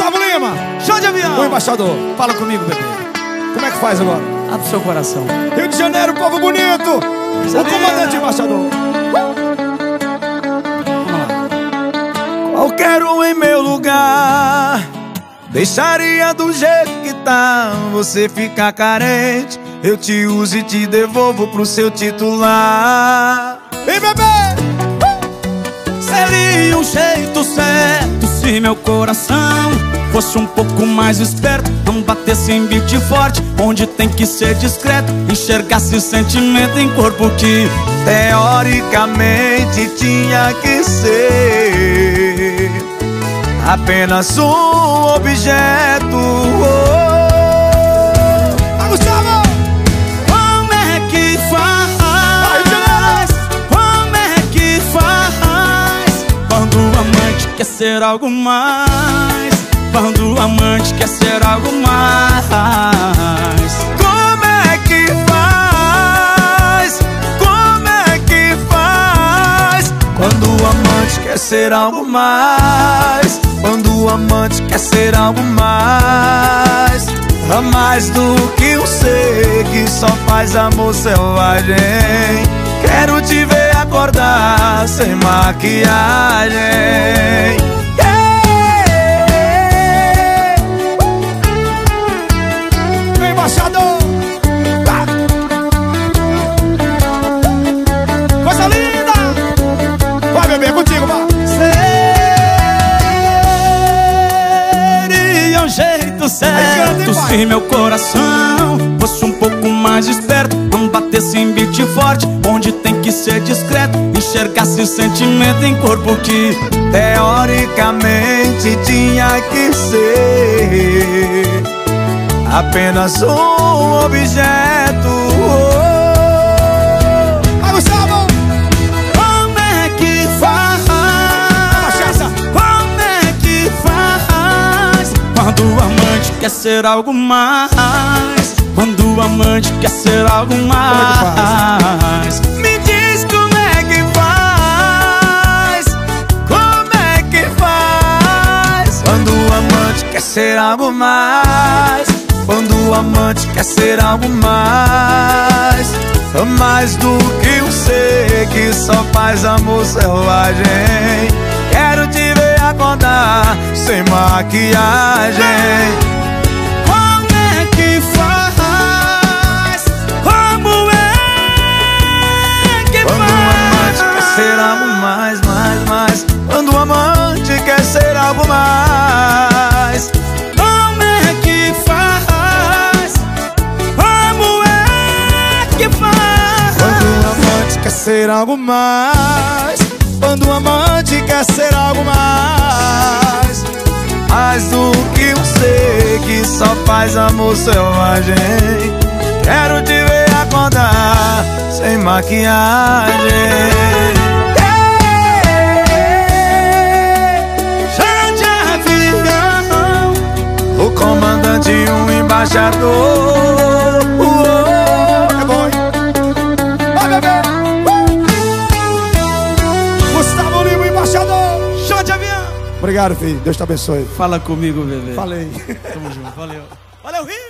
Gustavo Lima, Show de avião! o embaixador. Fala comigo, bebê. Como é que faz agora? Abre seu coração. Rio de Janeiro, povo bonito. O Sabia. comandante embaixador. Qualquer um em meu lugar Deixaria do jeito que tá Você fica carente Eu te uso e te devolvo pro seu titular Vem, bebê. Seria um jeito certo se meu coração fosse um pouco mais esperto. Não batesse em beat forte, onde tem que ser discreto. Enxergasse sentimento em corpo que Teoricamente tinha que ser Apenas um objeto quer ser algo mais. Quando o amante quer ser algo mais. Como é que faz? Como é que faz? Quando o amante quer ser algo mais. Quando o amante quer ser algo mais. A mais do que um ser que só faz amor selvagem. Quero te ver acordar sem maquiagem se meu coração fosse um pouco mais esperto. Não batesse em beat forte, onde tem que ser discreto. Enxergasse sentimento em corpo que Teoricamente tinha que ser apenas um objeto. Quer ser algo mais. Quando o amante quer ser algo mais. Me diz como é que faz? Como é que faz? Quando o amante quer ser algo mais. Quando o amante quer ser algo mais. Mais do que um ser que só faz amor selvagem. Quero te ver acordar sem maquiagem algo mais Como é que faz? Como é que faz? Quando o amante quer ser algo mais Quando o amante quer ser algo mais Mais do que ser que só faz amor selvagem Quero te ver acordar sem maquiagem embaixador É hein? Vai, bebê. Gustavo Lima, embaixador. Show de avião Obrigado, filho. Deus te abençoe. Fala comigo, bebê Falei. Tamo junto, valeu Valeu, Rio!